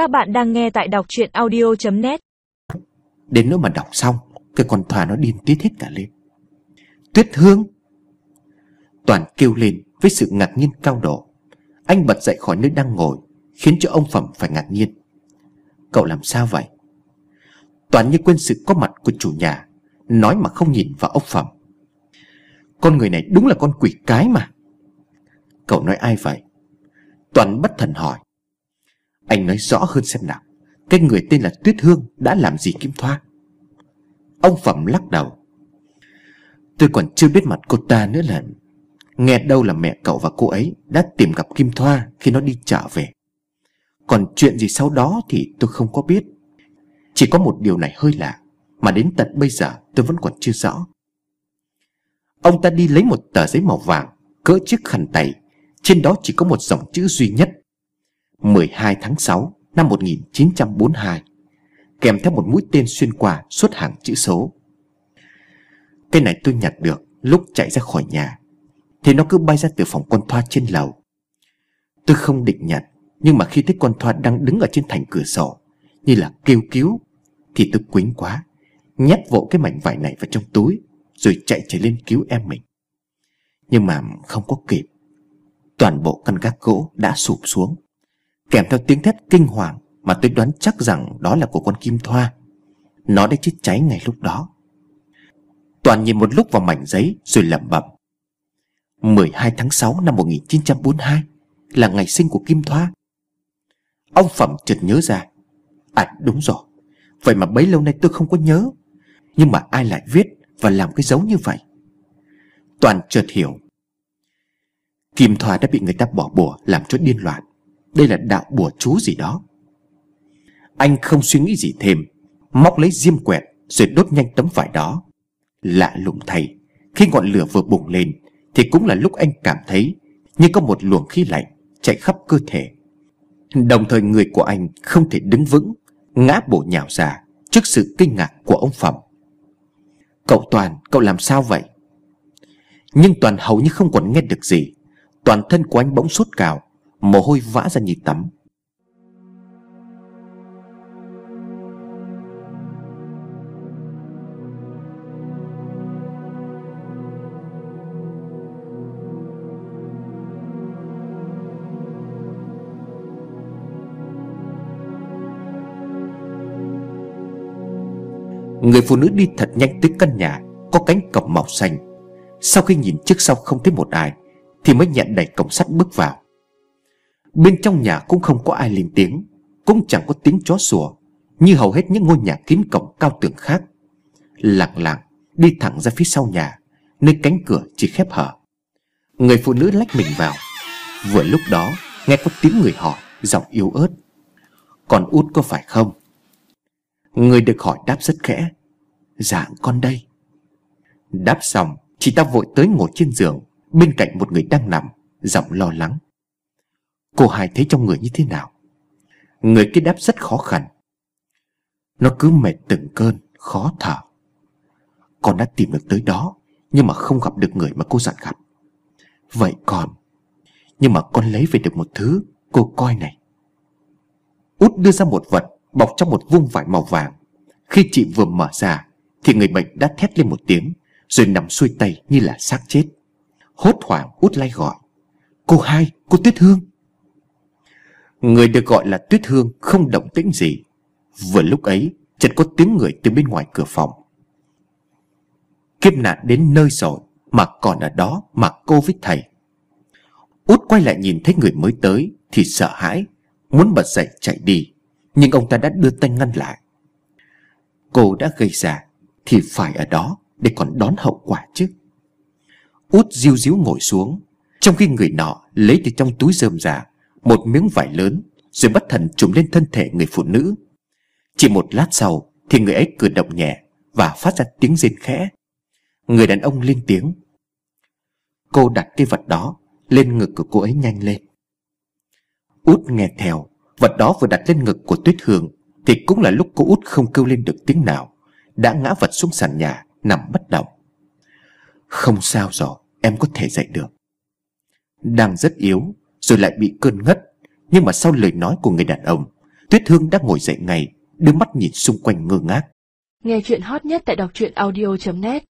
Các bạn đang nghe tại đọc chuyện audio.net Đến lúc mà đọc xong, Cái con Thỏa nó điên tiết hết cả lên. Tuyết Hương. Toàn kêu lên với sự ngạc nhiên cao độ. Anh bật dậy khỏi nơi đang ngồi, Khiến cho ông Phẩm phải ngạc nhiên. Cậu làm sao vậy? Toàn như quên sự có mặt của chủ nhà, Nói mà không nhìn vào ông Phẩm. Con người này đúng là con quỷ cái mà. Cậu nói ai vậy? Toàn bất thần hỏi. Anh nói rõ hơn xem nào. Cái người tên là Tuyết Hương đã làm gì Kim Thoa? Ông Phẩm lắc đầu. Tôi còn chưa biết mặt cô ta nữa là Nghe đâu là mẹ cậu và cô ấy Đã tìm gặp Kim Thoa khi nó đi trở về. Còn chuyện gì sau đó thì tôi không có biết. Chỉ có một điều này hơi lạ, Mà đến tận bây giờ tôi vẫn còn chưa rõ. Ông ta đi lấy một tờ giấy màu vàng, Cỡ chiếc khăn tay. Trên đó chỉ có một dòng chữ duy nhất. 12 tháng 6 năm 1942 Kèm theo một mũi tên xuyên qua suốt hàng chữ số. Cái này tôi nhặt được lúc chạy ra khỏi nhà, Thì nó cứ bay ra từ phòng con Thoa trên lầu. Tôi không định nhặt, Nhưng mà khi thấy con Thoa đang đứng ở trên thành cửa sổ, Như là kêu cứu, Thì tôi quýnh quá, Nhét vội cái mảnh vải này vào trong túi, Rồi chạy trở lên cứu em mình. Nhưng mà không có kịp, Toàn bộ căn gác gỗ đã sụp xuống. Kèm theo tiếng thét kinh hoàng Mà tôi đoán chắc rằng đó là của con Kim Thoa. Nó đã chết cháy ngay lúc đó. Toàn nhìn một lúc vào mảnh giấy Rồi lẩm bẩm. 12 tháng 6 năm 1942 Là ngày sinh của Kim Thoa. Ông Phẩm chợt nhớ ra. À đúng rồi. Vậy mà bấy lâu nay tôi không có nhớ. Nhưng mà ai lại viết Và làm cái dấu như vậy? Toàn chợt hiểu. Kim Thoa đã bị người ta bỏ bùa Làm cho điên loạn. Đây là đạo bùa chú gì đó. Anh không suy nghĩ gì thêm Móc lấy diêm quẹt Rồi đốt nhanh tấm vải đó. Lạ lùng thay Khi ngọn lửa vừa bùng lên Thì cũng là lúc anh cảm thấy Như có một luồng khí lạnh chạy khắp cơ thể. Đồng thời người của anh không thể đứng vững Ngã bổ nhào ra Trước sự kinh ngạc của ông Phẩm. Cậu Toàn, cậu làm sao vậy? Nhưng Toàn hầu như không còn nghe được gì. Toàn thân của anh bỗng sốt cào Mồ hôi vã ra như tắm. Người phụ nữ đi thật nhanh tới căn nhà, Có cánh cổng màu xanh. Sau khi nhìn trước sau không thấy một ai, Thì mới nhận đẩy cổng sắt bước vào. Bên trong nhà cũng không có ai lên tiếng, Cũng chẳng có tiếng chó sủa, Như hầu hết những ngôi nhà kín cổng cao tường khác. Lặng lặng, Đi thẳng ra phía sau nhà, Nơi cánh cửa chỉ khép hở. Người phụ nữ lách mình vào. Vừa lúc đó, nghe có tiếng người hỏi, Giọng yếu ớt. Còn út có phải không? Người được hỏi đáp rất khẽ. Dạ con đây. Đáp xong, Chị ta vội tới ngồi trên giường, Bên cạnh một người đang nằm, Giọng lo lắng. Cô hai thấy trong người như thế nào? Người kia đáp rất khó khăn. Nó cứ mệt từng cơn Khó thở. Con đã tìm được tới đó Nhưng mà không gặp được người mà cô dặn gặp. Vậy còn Nhưng mà con lấy về được một thứ Cô coi này. Út đưa ra một vật Bọc trong một vung vải màu vàng. Khi chị vừa mở ra Thì người bệnh đã thét lên một tiếng Rồi nằm xuôi tay như là xác chết. Hốt hoảng út lay gọi. Cô hai, cô Tuyết Hương. Người được gọi là Tuyết Hương không động tĩnh gì. Vừa lúc ấy, chợt có tiếng người từ bên ngoài cửa phòng. Kiếp nạn đến nơi rồi Mà còn ở đó mà cô với thầy. Út quay lại nhìn thấy người mới tới Thì sợ hãi, Muốn bật dậy chạy đi. Nhưng ông ta đã đưa tay ngăn lại. Cô đã gây ra Thì phải ở đó để còn đón hậu quả chứ. Út diêu diếu ngồi xuống, Trong khi người nọ lấy từ trong túi rơm ra một miếng vải lớn, Rồi bất thần trùm lên thân thể người phụ nữ. Chỉ một lát sau, Thì người ấy cử động nhẹ Và phát ra tiếng rên khẽ. Người đàn ông lên tiếng. Cô đặt cái vật đó Lên ngực của cô ấy nhanh lên. Út nghe theo, Vật đó vừa đặt lên ngực của Tuyết Hương Thì cũng là lúc cô út không kêu lên được tiếng nào, Đã ngã vật xuống sàn nhà, Nằm bất động. Không sao rồi, Em có thể dậy được. Đang rất yếu rồi lại bị cơn ngất. Nhưng mà sau lời nói của người đàn ông, Tuyết Hương đã ngồi dậy ngay, Đưa mắt nhìn xung quanh ngơ ngác. Nghe chuyện hot nhất tại đọc truyện audio.net